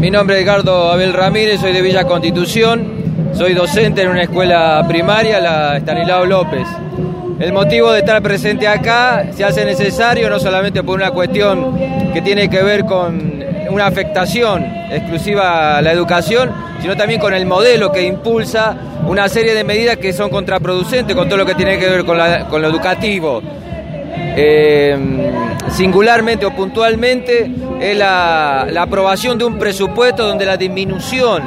Mi nombre es Edgardo Abel Ramírez, soy de Villa Constitución, soy docente en una escuela primaria, la Estanislao López. El motivo de estar presente acá se hace necesario no solamente por una cuestión que tiene que ver con una afectación exclusiva a la educación, sino también con el modelo que impulsa una serie de medidas que son contraproducentes con todo lo que tiene que ver con, lo educativo. Eh, singularmente o puntualmente es la, aprobación de un presupuesto donde la disminución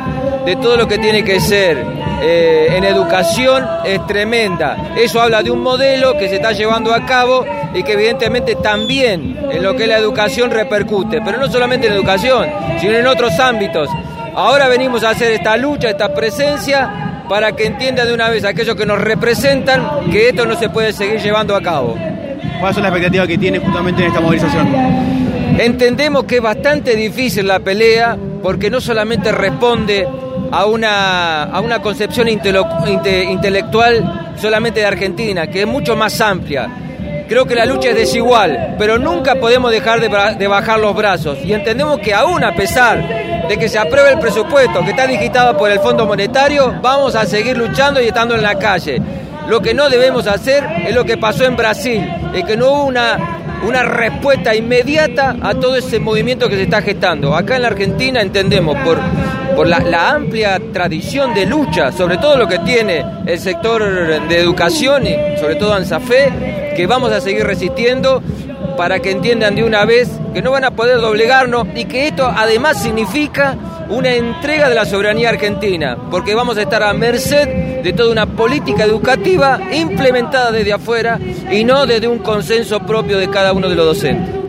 de todo lo que tiene que ser eh, en educación es tremenda. Eso habla de un modelo que se está llevando a cabo y que evidentemente también en lo que es la educación repercute, pero no solamente en educación, sino en otros ámbitos. Ahora venimos a hacer esta lucha, esta presencia, para que entiendan de una vez aquellos que nos representan que esto no se puede seguir llevando a cabo. ¿Cuáles son las expectativas que tiene justamente en esta movilización? Entendemos que es bastante difícil la pelea porque no solamente responde a una, a una concepción intelectual solamente de Argentina, que es mucho más amplia. Creo que la lucha es desigual, pero nunca podemos dejar de, de bajar los brazos. Y entendemos que aún a pesar de que se apruebe el presupuesto que está digitado por el Fondo Monetario, vamos a seguir luchando y estando en la calle. Lo que no debemos hacer es lo que pasó en Brasil, es que no hubo una, una respuesta inmediata a todo ese movimiento que se está gestando. Acá en la Argentina entendemos por, por la, la, amplia tradición de lucha, sobre todo lo que tiene el sector de educación y sobre todo ANSAFE, que vamos a seguir resistiendo para que entiendan de una vez que no van a poder doblegarnos y que esto además significa una entrega de la soberanía argentina, porque vamos a estar a merced de toda una política educativa implementada desde afuera y no desde un consenso propio de cada uno de los docentes.